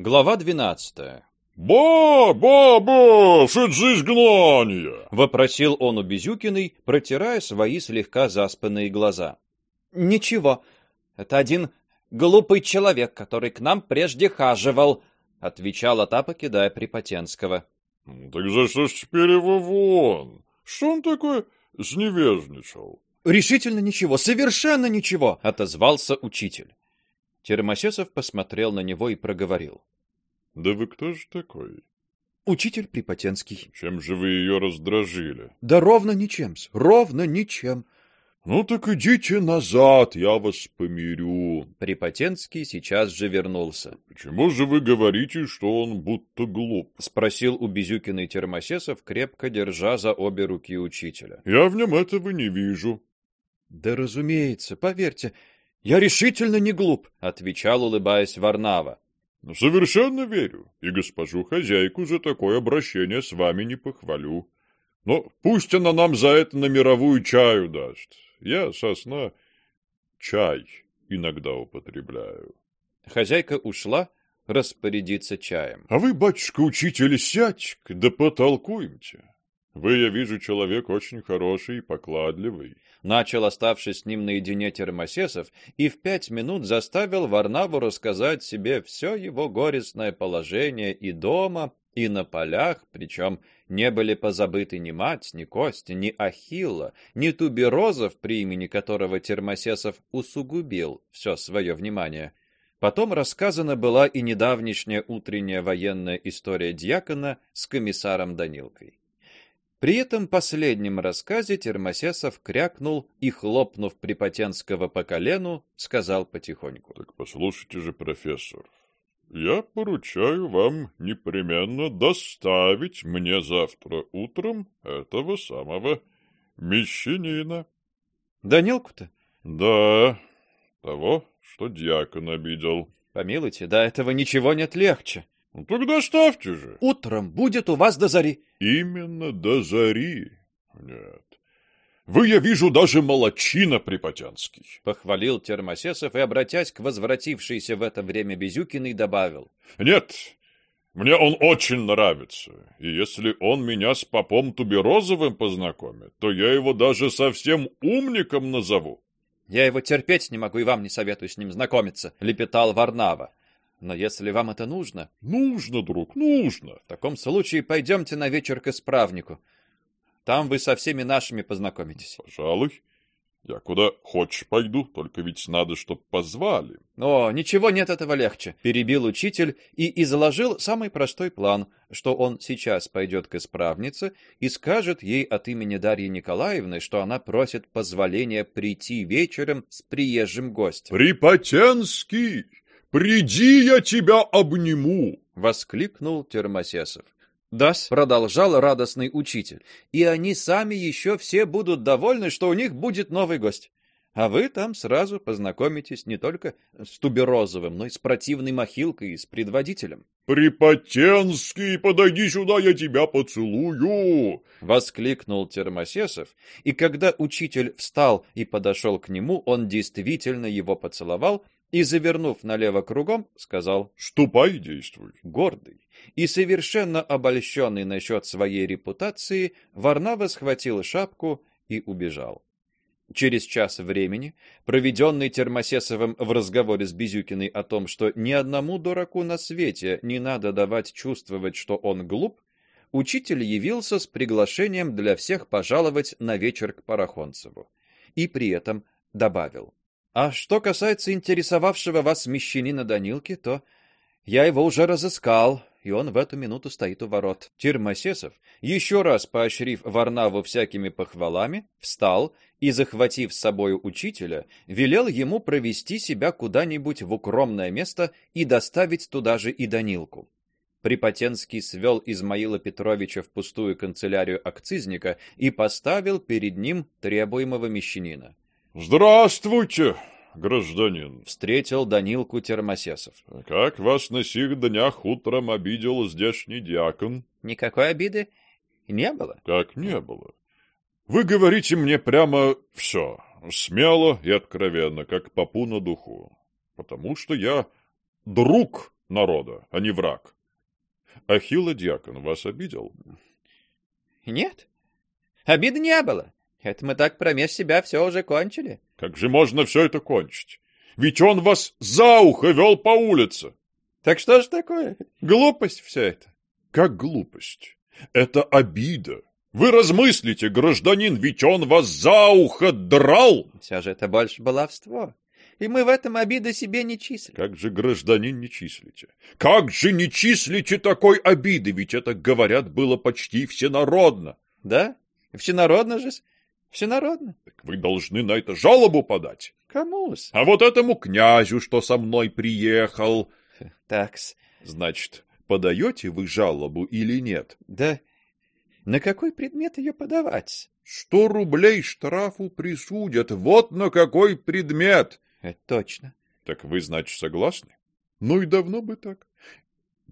Глава 12. «Ба, ба, ба, что за изгнание?» — вопросил он у Безюкиной, протирая свои слегка заспанные глаза. «Ничего, это один глупый человек, который к нам прежде хаживал», — отвечал Атапа, кидая Припотенского. «Так за что ж теперь его вон? Что он такой сневежничал?» «Решительно ничего, совершенно ничего!» — отозвался учитель. Термосесов посмотрел на него и проговорил. Да вы кто же такой? Учитель Припотенский. Чем же вы ее раздражили? Да ровно ничем, ровно ничем. Ну так идите назад, я вас помирю. Припотенский сейчас же вернулся. Почему же вы говорите, что он будто глуп? Спросил у Безюкиной Термосесов, крепко держа за обе руки учителя. Я в нем этого не вижу. Да разумеется, поверьте, я решительно не глуп, отвечал, улыбаясь Варнава. Совершенно верю, и госпожу хозяйку за такое обращение с вами не похвалю. Но пусть она нам за это на мировую чаю даст. Я сосна чай иногда употребляю. Хозяйка ушла распорядиться чаем. А вы, батюшка-учитель, сядь да потолкуемте. Вы, я вижу, человек очень хороший и покладливый. Начал, оставшись с ним наедине Термосесов, и в пять минут заставил Варнаву рассказать себе все его горестное положение и дома, и на полях, причем не были позабыты ни мать, ни Костя, ни Ахилла, ни Туберозов, при имени которого Термосесов усугубил все свое внимание. Потом рассказана была и недавнешняя утренняя военная история дьякона с комиссаром Данилкой. При этом последнем рассказе Термосесов крякнул и, хлопнув Припотенского по колену, сказал потихоньку. «Так послушайте же, профессор, я поручаю вам непременно доставить мне завтра утром этого самого мещанина». «Данилку-то?» «Да, того, что дьякон обидел». «Помилуйте, до этого ничего нет легче». Ну, тогда ставьте же. Утром будет у вас до зари. Именно до зари. Нет. Вы, я вижу, даже молочина Припотянский. Похвалил Термосесов и, обратясь к возвратившейся в это время Безюкиной, добавил. Нет, мне он очень нравится. И если он меня с попом Туберозовым познакомит, то я его даже совсем умником назову. Я его терпеть не могу и вам не советую с ним знакомиться, лепетал Варнава. Но если вам это нужно... Нужно, друг, нужно. В таком случае пойдемте на вечер к исправнику. Там вы со всеми нашими познакомитесь. Пожалуй. Я куда хочешь пойду, только ведь надо, чтоб позвали. О, ничего нет этого легче, перебил учитель и изложил самый простой план, что он сейчас пойдет к исправнице и скажет ей от имени Дарьи Николаевны, что она просит позволения прийти вечером с приезжим гостем. Припотенский! Приди, я тебя обниму, воскликнул Термосесов. Дас, продолжал радостный учитель. И они сами еще все будут довольны, что у них будет новый гость. А вы там сразу познакомитесь не только с Туберозовым, но и с противной Махилкой и с предводителем. Припотенский, подойди сюда, я тебя поцелую, воскликнул Термосесов, и когда учитель встал и подошел к нему, он действительно его поцеловал и, завернув налево кругом, сказал «Ступай, действуй». Гордый и совершенно обольщенный насчет своей репутации, Варнава схватил шапку и убежал. Через час времени, проведенный Термосесовым в разговоре с Безюкиной о том, что ни одному дураку на свете не надо давать чувствовать, что он глуп, учитель явился с приглашением для всех пожаловать на вечер к Парахонцеву. И при этом добавил: а что касается интересовавшего вас мещанина Данилки, то я его уже разыскал, и он в эту минуту стоит у ворот. Термосесов, еще раз поощрив Варнаву всякими похвалами, встал и, захватив с собой учителя, велел ему провести себя куда-нибудь в укромное место и доставить туда же и Данилку. Припотенский свел Измаила Петровича в пустую канцелярию акцизника и поставил перед ним требуемого мещанина. Здравствуйте, гражданин, встретил Данилку Термосесов. Как вас на сих днях утром обидел здешний диакон? Никакой обиды не было. Как не было? Вы говорите мне прямо все, смело и откровенно, как попу на духу, потому что я друг народа, а не враг. Ахилла Дьякон вас обидел? Нет, обиды не было. Это мы так промеж себя все уже кончили. Как же можно все это кончить? Ведь он вас за ухо вел по улице. Так что же такое? Глупость все это. Как глупость? Это обида. Вы размыслите, гражданин, ведь он вас за ухо драл. Все же это больше баловство. И мы в этом обиды себе не числим. Как же, гражданин, не числите? Как же не числите такой обиды? Ведь это, говорят, было почти всенародно. Да? Всенародно же. Всенародно. Так вы должны на это жалобу подать. Кому-с? А вот этому князю, что со мной приехал. Такс. Значит, подаете вы жалобу или нет? Да на какой предмет ее подавать? Сто рублей штрафу присудят. Вот на какой предмет. Это точно. Так вы, значит, согласны? Ну и давно бы так.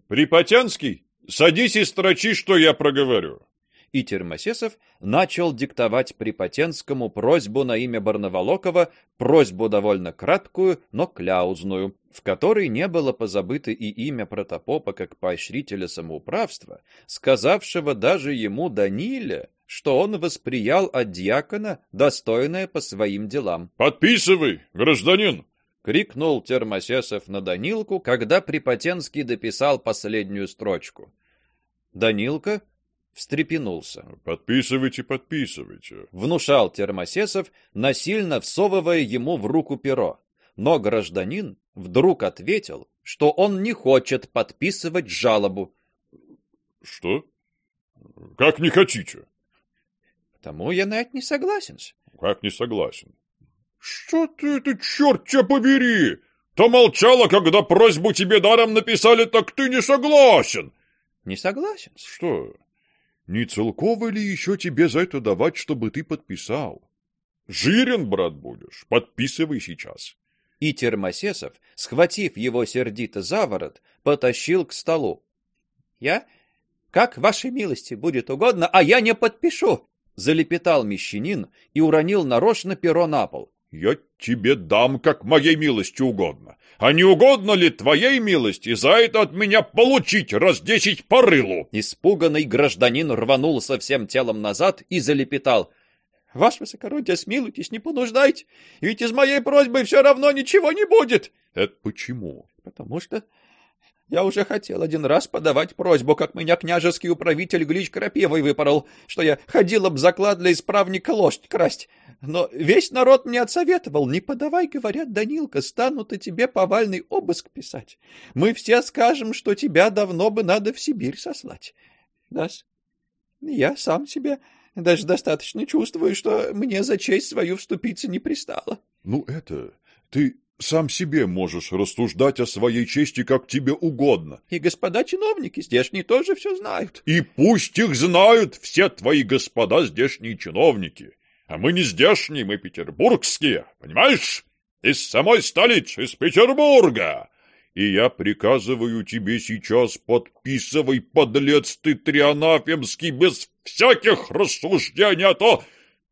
Припотянский, садись и строчи, что я проговорю и Термосесов начал диктовать Припотенскому просьбу на имя Барнаволокова, просьбу довольно краткую, но кляузную, в которой не было позабыто и имя протопопа как поощрителя самоуправства, сказавшего даже ему Даниле, что он восприял от дьякона достойное по своим делам. «Подписывай, гражданин!» — крикнул Термосесов на Данилку, когда Припотенский дописал последнюю строчку. Данилка встрепенулся. «Подписывайте, подписывайте», — внушал Термосесов, насильно всовывая ему в руку перо. Но гражданин вдруг ответил, что он не хочет подписывать жалобу. «Что? Как не хотите?» «Тому я на это не согласен». «Как не согласен?» «Что ты это, черт тебя побери! То молчала, когда просьбу тебе даром написали, так ты не согласен!» «Не согласен?» «Что?» Не целково ли еще тебе за это давать, чтобы ты подписал? Жирен, брат, будешь. Подписывай сейчас. И Термосесов, схватив его сердито за ворот, потащил к столу. Я? Как вашей милости будет угодно, а я не подпишу, залепетал мещанин и уронил нарочно перо на пол. Я тебе дам, как моей милости угодно. А не угодно ли твоей милости за это от меня получить раз десять по рылу?» Испуганный гражданин рванулся всем телом назад и залепетал. «Ваше высокородие, смилуйтесь, не понуждайте, ведь из моей просьбы все равно ничего не будет». «Это почему?» «Потому что я уже хотел один раз подавать просьбу, как меня княжеский управитель Глич Крапивой выпорол, что я ходила б заклад для исправника лошадь красть. Но весь народ мне отсоветовал, не подавай, говорят, Данилка, станут и тебе повальный обыск писать. Мы все скажем, что тебя давно бы надо в Сибирь сослать. Да, я сам себе даже достаточно чувствую, что мне за честь свою вступиться не пристало. Ну это, ты сам себе можешь рассуждать о своей чести, как тебе угодно. И господа чиновники здешние тоже все знают. И пусть их знают все твои господа здешние чиновники. А мы не здешние, мы петербургские, понимаешь? Из самой столицы, из Петербурга. И я приказываю тебе сейчас подписывай, подлец ты трианафемский, без всяких рассуждений, а то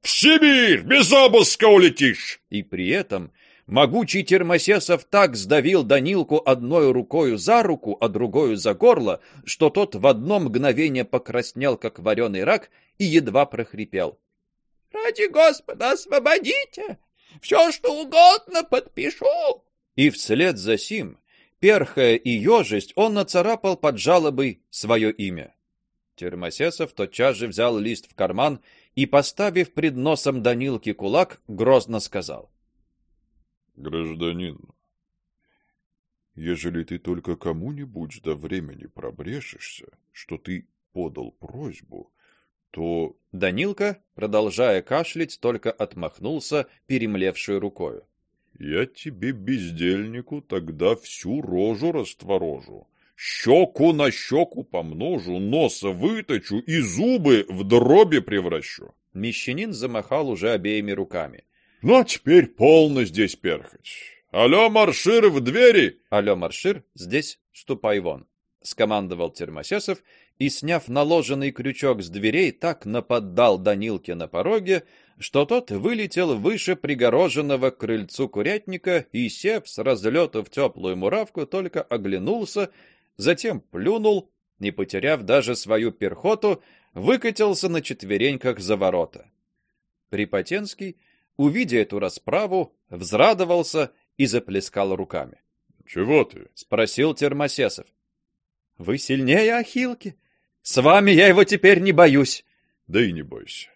в Сибирь без обыска улетишь. И при этом могучий Термосесов так сдавил Данилку одной рукою за руку, а другой за горло, что тот в одно мгновение покраснел, как вареный рак, и едва прохрипел. Ради Господа, освободите! Все, что угодно, подпишу!» И вслед за сим, перхая и ежесть, он нацарапал под жалобой свое имя. Термосесов тотчас же взял лист в карман и, поставив пред носом Данилки кулак, грозно сказал. «Гражданин, ежели ты только кому-нибудь до времени пробрешешься, что ты подал просьбу, то Данилка, продолжая кашлять, только отмахнулся перемлевшей рукой. Я тебе бездельнику тогда всю рожу растворожу, щеку на щеку помножу, носа выточу и зубы в дроби превращу. Мещанин замахал уже обеими руками. Ну а теперь полно здесь перхать. Алло, маршир в двери. Алло, маршир, здесь ступай вон, скомандовал Термосесов и, сняв наложенный крючок с дверей, так нападал Данилке на пороге, что тот вылетел выше пригороженного крыльцу курятника и, сев с разлета в теплую муравку, только оглянулся, затем плюнул, не потеряв даже свою перхоту, выкатился на четвереньках за ворота. Припотенский, увидя эту расправу, взрадовался и заплескал руками. Чего ты? спросил Термосесов. Вы сильнее Ахилки. С вами я его теперь не боюсь. Да и не бойся.